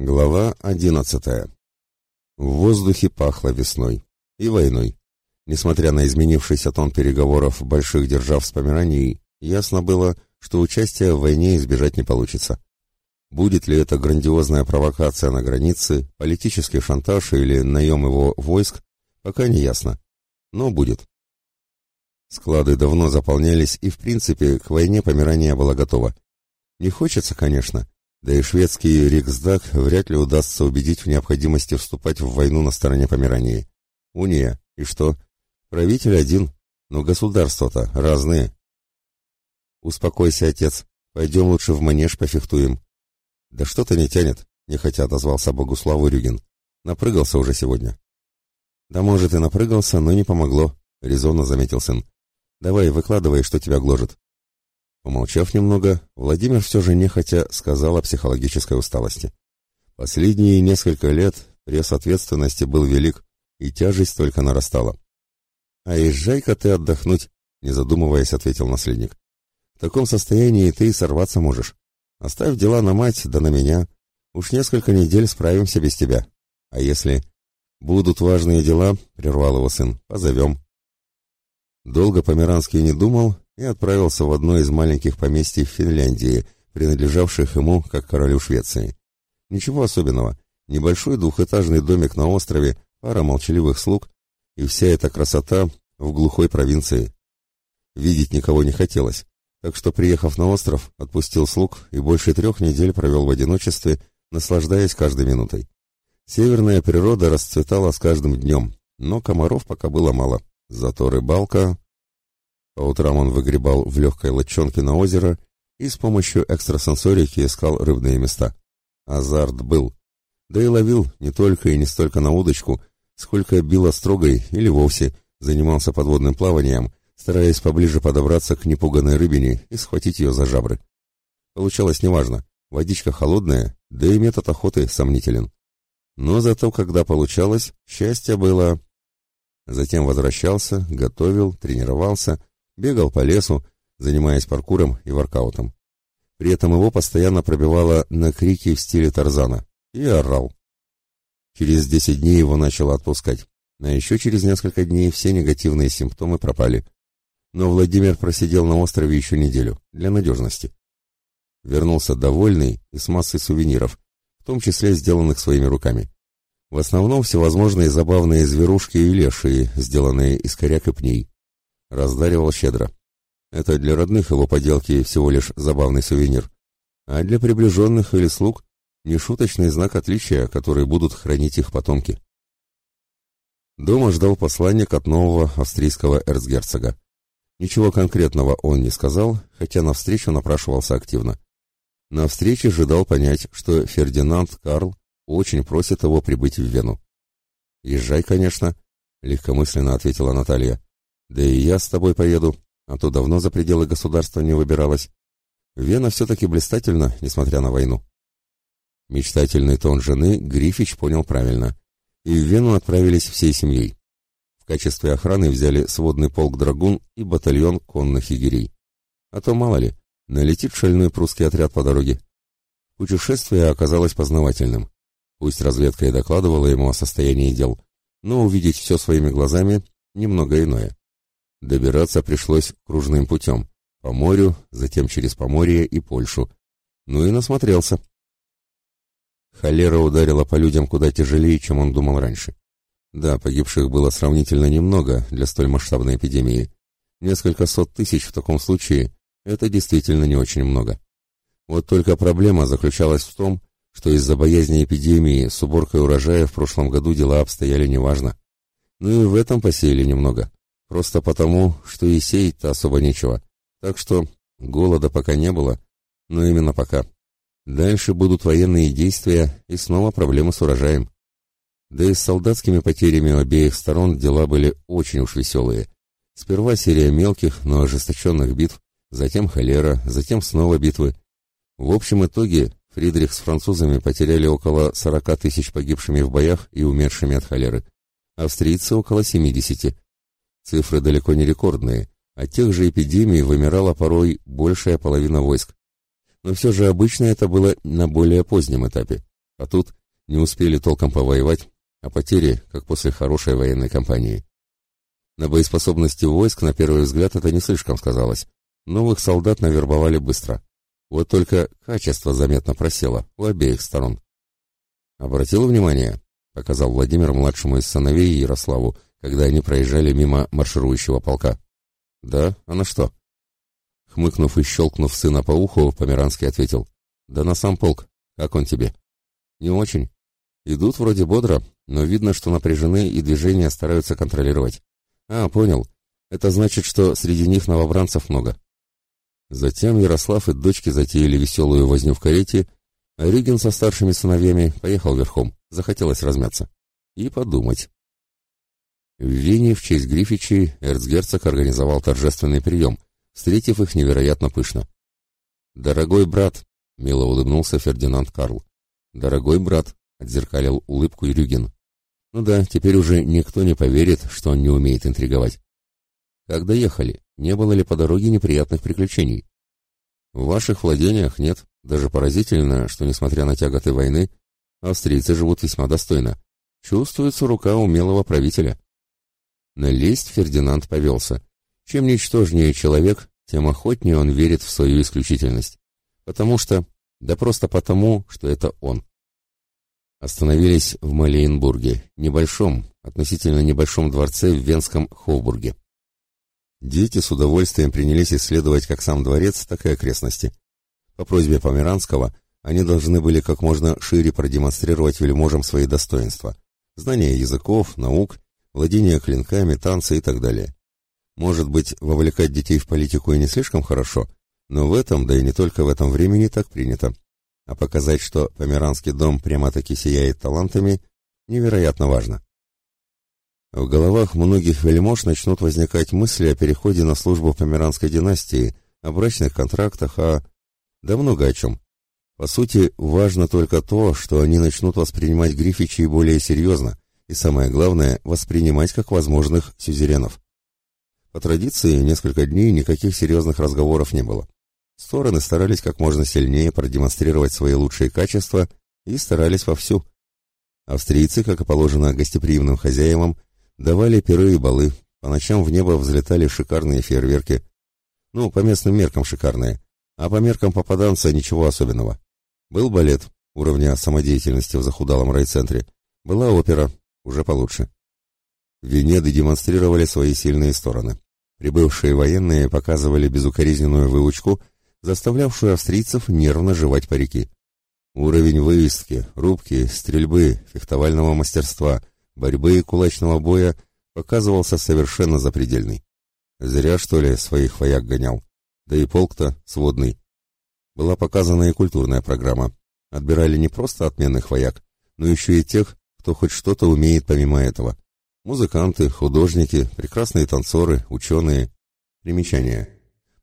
Глава одиннадцатая. В воздухе пахло весной и войной. Несмотря на изменившийся тон переговоров больших держав с Померанией, ясно было, что участия в войне избежать не получится. Будет ли это грандиозная провокация на границе, политический шантаж или наем его войск, пока не ясно. Но будет. Склады давно заполнялись, и в принципе к войне Померания была готова. Не хочется, конечно, да и шведский Риксдаг вряд ли удастся убедить в необходимости вступать в войну на стороне Померании. Уния. И что? Правитель один, но государства-то разные. Успокойся, отец. Пойдем лучше в манеж пофехтуем. Да что-то не тянет, нехотя отозвался Богуславу Рюгин. Напрыгался уже сегодня. Да может и напрыгался, но не помогло, резонно заметил сын. Давай, выкладывай, что тебя гложет. Помолчав немного, Владимир все же нехотя сказал о психологической усталости. Последние несколько лет пресс ответственности был велик, и тяжесть только нарастала. «А езжай-ка ты отдохнуть», — не задумываясь, ответил наследник. «В таком состоянии ты и сорваться можешь. Оставь дела на мать, да на меня. Уж несколько недель справимся без тебя. А если...» «Будут важные дела», — прервал его сын, — «позовем». Долго Померанский не думал и отправился в одно из маленьких поместий в Финляндии, принадлежавших ему как королю Швеции. Ничего особенного. Небольшой двухэтажный домик на острове, пара молчаливых слуг, и вся эта красота в глухой провинции. Видеть никого не хотелось, так что, приехав на остров, отпустил слуг и больше трех недель провел в одиночестве, наслаждаясь каждой минутой. Северная природа расцветала с каждым днем, но комаров пока было мало. Зато рыбалка... По утрам он выгребал в легкой лодчонке на озеро и с помощью экстрасенсорики искал рыбные места. Азарт был. Да и ловил не только и не столько на удочку, сколько бил острогой или вовсе занимался подводным плаванием, стараясь поближе подобраться к непуганной рыбине и схватить ее за жабры. Получалось неважно, водичка холодная, да и метод охоты сомнителен. Но зато, когда получалось, счастье было... Затем возвращался, готовил, тренировался, бегал по лесу, занимаясь паркуром и воркаутом. При этом его постоянно пробивало на крики в стиле Тарзана. И орал. Через десять дней его начало отпускать. А еще через несколько дней все негативные симптомы пропали. Но Владимир просидел на острове еще неделю, для надежности. Вернулся довольный и с массой сувениров, в том числе сделанных своими руками. В основном всевозможные забавные зверушки и лешие, сделанные из коряк и пней раздаривал щедро. Это для родных его поделки всего лишь забавный сувенир, а для приближенных или слуг нешуточный знак отличия, который будут хранить их потомки. Дома ждал посланник от нового австрийского эрцгерцога. Ничего конкретного он не сказал, хотя на встречу напрашивался активно. На встрече ожидал понять, что Фердинанд Карл очень просит его прибыть в Вену. «Езжай, конечно», — легкомысленно ответила Наталья. Да и я с тобой поеду, а то давно за пределы государства не выбиралась. Вена все-таки блистательна, несмотря на войну. Мечтательный тон жены Грифич понял правильно, и в Вену отправились всей семьей. В качестве охраны взяли сводный полк драгун и батальон конных егерей. А то, мало ли, налетит шальной прусский отряд по дороге. Путешествие оказалось познавательным. Пусть разведка и докладывала ему о состоянии дел, но увидеть все своими глазами — немного иное. Добираться пришлось кружным путем, по морю, затем через Поморье и Польшу. Ну и насмотрелся. Холера ударила по людям куда тяжелее, чем он думал раньше. Да, погибших было сравнительно немного для столь масштабной эпидемии. Несколько сот тысяч в таком случае – это действительно не очень много. Вот только проблема заключалась в том, что из-за боязни эпидемии с уборкой урожая в прошлом году дела обстояли неважно. Ну и в этом посеяли немного. Просто потому, что и сеять-то особо нечего. Так что голода пока не было, но именно пока. Дальше будут военные действия и снова проблемы с урожаем. Да и с солдатскими потерями обеих сторон дела были очень уж веселые. Сперва серия мелких, но ожесточенных битв, затем холера, затем снова битвы. В общем итоге Фридрих с французами потеряли около 40 тысяч погибшими в боях и умершими от холеры. Австрийцы около 70. Цифры далеко не рекордные, от тех же эпидемий вымирала порой большая половина войск. Но все же обычно это было на более позднем этапе. А тут не успели толком повоевать, а потери, как после хорошей военной кампании. На боеспособности войск, на первый взгляд, это не слишком сказалось. Новых солдат навербовали быстро. Вот только качество заметно просело у обеих сторон. «Обратил внимание?» — показал Владимир младшему из сыновей Ярославу, когда они проезжали мимо марширующего полка. «Да? А на что?» Хмыкнув и щелкнув сына по уху, Померанский ответил. «Да на сам полк. Как он тебе?» «Не очень. Идут вроде бодро, но видно, что напряжены и движения стараются контролировать. А, понял. Это значит, что среди них новобранцев много. Затем Ярослав и дочки затеяли веселую возню в карете, а Рюгин со старшими сыновьями поехал верхом. Захотелось размяться. И подумать. В Вене в честь Грифичи эрцгерцог организовал торжественный прием, встретив их невероятно пышно. «Дорогой брат!» — мило улыбнулся Фердинанд Карл. «Дорогой брат!» — отзеркалил улыбку Рюгин. «Ну да, теперь уже никто не поверит, что он не умеет интриговать. Как доехали? Не было ли по дороге неприятных приключений? В ваших владениях нет. Даже поразительно, что, несмотря на тяготы войны, австрийцы живут весьма достойно. Чувствуется рука умелого правителя. На лесть Фердинанд повелся. Чем ничтожнее человек, тем охотнее он верит в свою исключительность. Потому что... Да просто потому, что это он. Остановились в Малиенбурге, небольшом, относительно небольшом дворце в Венском Хоубурге. Дети с удовольствием принялись исследовать как сам дворец, так и окрестности. По просьбе Померанского они должны были как можно шире продемонстрировать вельможам свои достоинства. Знание языков, наук, владение клинками, танцы и так далее. Может быть, вовлекать детей в политику и не слишком хорошо, но в этом, да и не только в этом времени, так принято. А показать, что Померанский дом прямо-таки сияет талантами, невероятно важно. В головах многих вельмож начнут возникать мысли о переходе на службу Померанской династии, о брачных контрактах, о... да много о чем. По сути, важно только то, что они начнут воспринимать Грифичей более серьезно, и самое главное, воспринимать как возможных сюзеренов. По традиции, несколько дней никаких серьезных разговоров не было. Стороны старались как можно сильнее продемонстрировать свои лучшие качества и старались вовсю. Австрийцы, как и положено гостеприимным хозяевам, Давали пиры и балы, по ночам в небо взлетали шикарные фейерверки. Ну, по местным меркам шикарные, а по меркам попаданца ничего особенного. Был балет, уровня самодеятельности в захудалом райцентре. Была опера, уже получше. Венеды демонстрировали свои сильные стороны. Прибывшие военные показывали безукоризненную выучку, заставлявшую австрийцев нервно жевать парики. Уровень вывески, рубки, стрельбы, фехтовального мастерства — борьбы и кулачного боя показывался совершенно запредельный. Зря, что ли, своих вояк гонял. Да и полк-то сводный. Была показана и культурная программа. Отбирали не просто отменных вояк, но еще и тех, кто хоть что-то умеет помимо этого. Музыканты, художники, прекрасные танцоры, ученые. Примечание.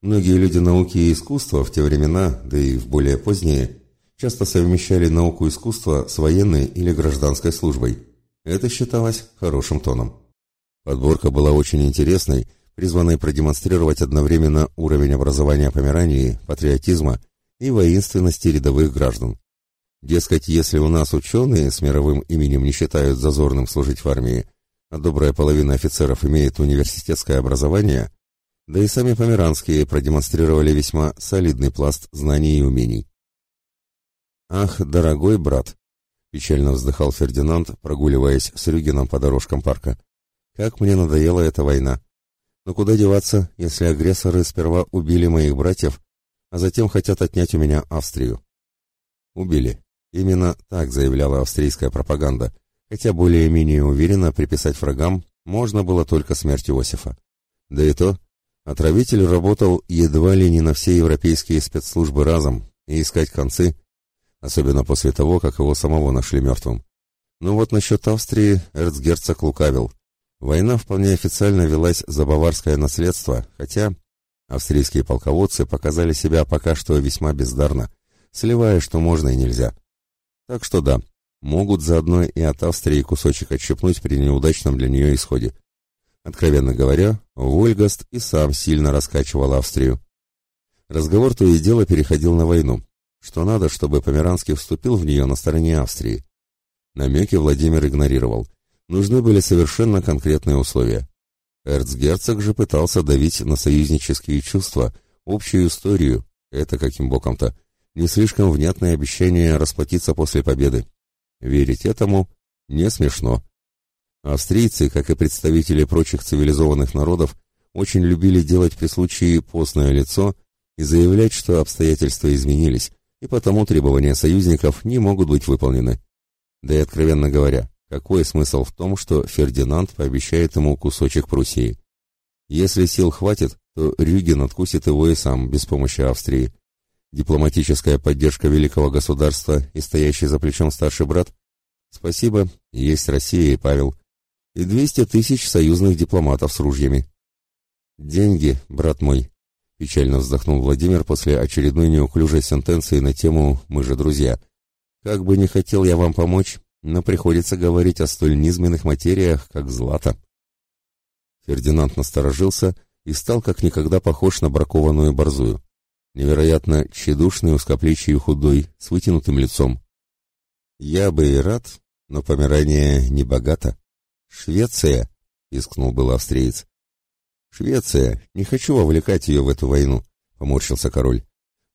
Многие люди науки и искусства в те времена, да и в более поздние, часто совмещали науку и искусство с военной или гражданской службой. Это считалось хорошим тоном. Подборка была очень интересной, призванной продемонстрировать одновременно уровень образования Померании, патриотизма и воинственности рядовых граждан. Дескать, если у нас ученые с мировым именем не считают зазорным служить в армии, а добрая половина офицеров имеет университетское образование, да и сами померанские продемонстрировали весьма солидный пласт знаний и умений. «Ах, дорогой брат!» Печально вздыхал Фердинанд, прогуливаясь с Рюгином по дорожкам парка. Как мне надоела эта война. Но куда деваться, если агрессоры сперва убили моих братьев, а затем хотят отнять у меня Австрию? Убили. Именно так заявляла австрийская пропаганда, хотя более-менее уверенно приписать врагам можно было только смерть Иосифа. Да и то, отравитель работал едва ли не на все европейские спецслужбы разом, и искать концы особенно после того, как его самого нашли мертвым. Ну вот насчет Австрии эрцгерцог лукавил. Война вполне официально велась за баварское наследство, хотя австрийские полководцы показали себя пока что весьма бездарно, сливая, что можно и нельзя. Так что да, могут заодно и от Австрии кусочек отщепнуть при неудачном для нее исходе. Откровенно говоря, Вольгаст и сам сильно раскачивал Австрию. Разговор то и дело переходил на войну, что надо, чтобы Померанский вступил в нее на стороне Австрии. Намеки Владимир игнорировал. Нужны были совершенно конкретные условия. Эрцгерцог же пытался давить на союзнические чувства, общую историю, это каким боком-то, не слишком внятное обещание расплатиться после победы. Верить этому не смешно. Австрийцы, как и представители прочих цивилизованных народов, очень любили делать при случае постное лицо и заявлять, что обстоятельства изменились, и потому требования союзников не могут быть выполнены. Да и откровенно говоря, какой смысл в том, что Фердинанд пообещает ему кусочек Пруссии? Если сил хватит, то Рюген откусит его и сам, без помощи Австрии. Дипломатическая поддержка великого государства и стоящий за плечом старший брат? Спасибо, есть Россия и Павел. И двести тысяч союзных дипломатов с ружьями. Деньги, брат мой, печально вздохнул Владимир после очередной неуклюжей сентенции на тему «Мы же друзья». Как бы не хотел я вам помочь, но приходится говорить о столь низменных материях, как злато. Фердинанд насторожился и стал как никогда похож на бракованную борзую. Невероятно тщедушный, узкоплечий и худой, с вытянутым лицом. «Я бы и рад, но помирание не богато. Швеция!» — искнул был австриец. «Швеция! Не хочу вовлекать ее в эту войну», — поморщился король.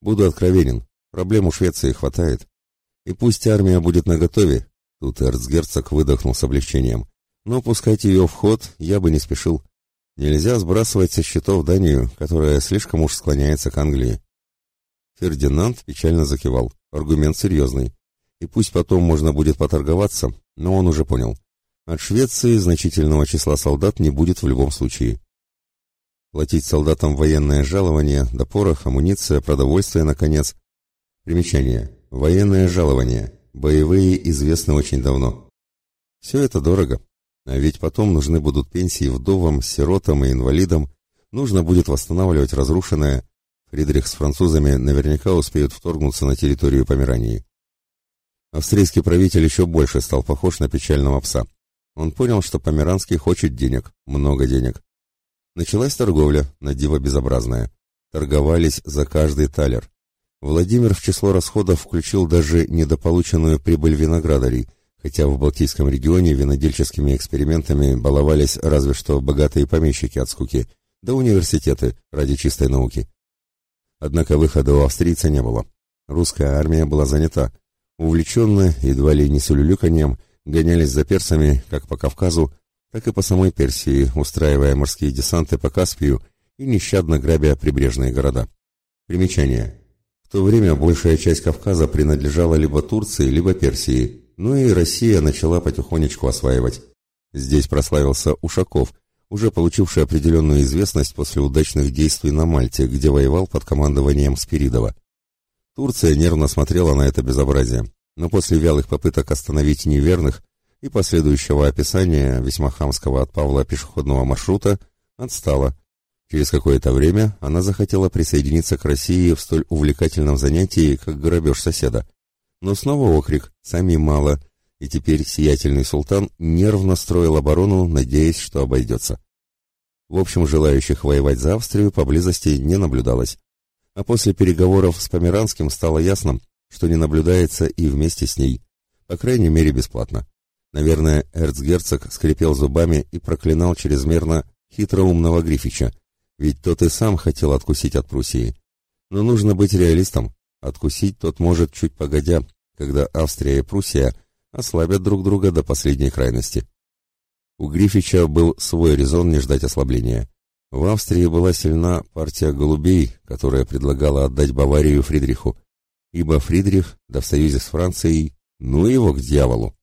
«Буду откровенен. Проблем у Швеции хватает. И пусть армия будет наготове, Тут эрцгерцог выдохнул с облегчением. Но пускать ее в ход я бы не спешил. Нельзя сбрасывать со счетов Данию, которая слишком уж склоняется к Англии. Фердинанд печально закивал. Аргумент серьезный. И пусть потом можно будет поторговаться, но он уже понял. От Швеции значительного числа солдат не будет в любом случае. Платить солдатам военное жалование, до порох, амуниция, продовольствие, наконец. Примечание. Военное жалование. Боевые известны очень давно. Все это дорого. А ведь потом нужны будут пенсии вдовам, сиротам и инвалидам. Нужно будет восстанавливать разрушенное. Фридрих с французами наверняка успеют вторгнуться на территорию Померании. Австрийский правитель еще больше стал похож на печального пса. Он понял, что Померанский хочет денег, много денег. Началась торговля, на диво безобразная. Торговались за каждый талер. Владимир в число расходов включил даже недополученную прибыль виноградарей, хотя в Балтийском регионе винодельческими экспериментами баловались разве что богатые помещики от скуки, да университеты ради чистой науки. Однако выхода у австрийца не было. Русская армия была занята. Увлеченно, едва ли не с улюлюканьем, гонялись за персами как по Кавказу, так и по самой Персии, устраивая морские десанты по Каспию и нещадно грабя прибрежные города. Примечание. В то время большая часть Кавказа принадлежала либо Турции, либо Персии, ну и Россия начала потихонечку осваивать. Здесь прославился Ушаков, уже получивший определенную известность после удачных действий на Мальте, где воевал под командованием Спиридова. Турция нервно смотрела на это безобразие, но после вялых попыток остановить неверных и последующего описания весьма хамского от Павла пешеходного маршрута отстала, Через какое-то время она захотела присоединиться к России в столь увлекательном занятии, как грабеж соседа. Но снова окрик «Сами мало», и теперь сиятельный султан нервно строил оборону, надеясь, что обойдется. В общем, желающих воевать за Австрию поблизости не наблюдалось. А после переговоров с Померанским стало ясно, что не наблюдается и вместе с ней. По крайней мере, бесплатно. Наверное, эрцгерцог скрипел зубами и проклинал чрезмерно хитроумного Грифича, ведь тот и сам хотел откусить от Пруссии. Но нужно быть реалистом. Откусить тот может чуть погодя, когда Австрия и Пруссия ослабят друг друга до последней крайности. У Грифича был свой резон не ждать ослабления. В Австрии была сильна партия голубей, которая предлагала отдать Баварию Фридриху, ибо Фридрих, да в союзе с Францией, ну его к дьяволу.